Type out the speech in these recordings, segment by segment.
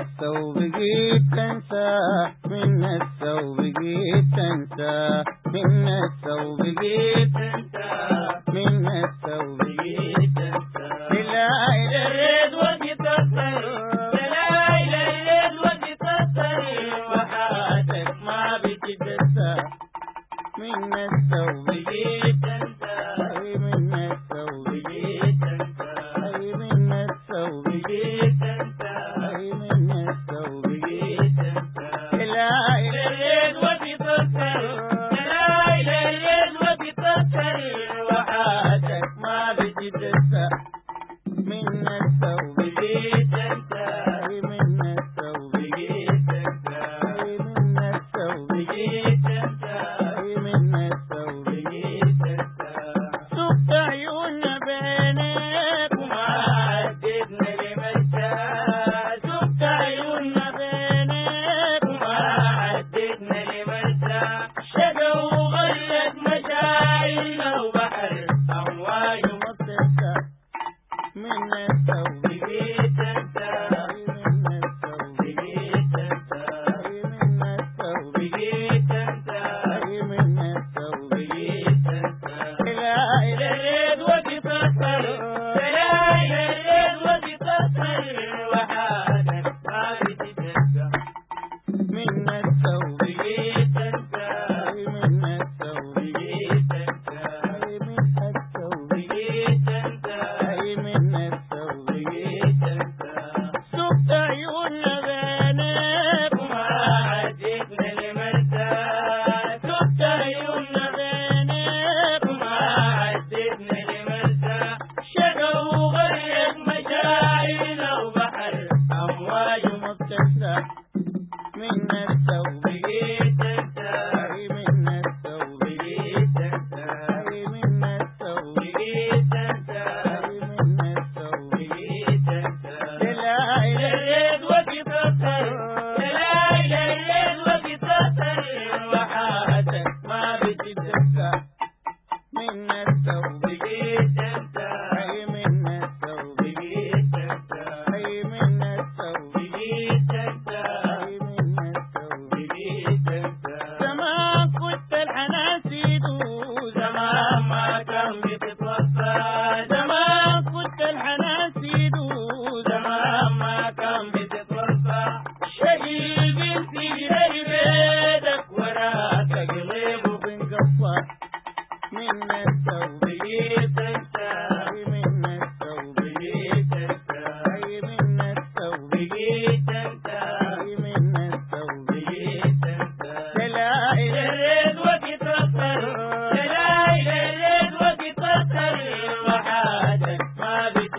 الثوب جيت تنساه من الثوب جيت تنساه من الثوب جيت تنساه من الثوب جيت تنساه لله الرد وجتطر لله الرد ما الثوب جيت الثوب جيت الثوب جيت من التوبة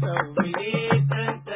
ಸೌಮಿಲೇ ತಂತ್ರ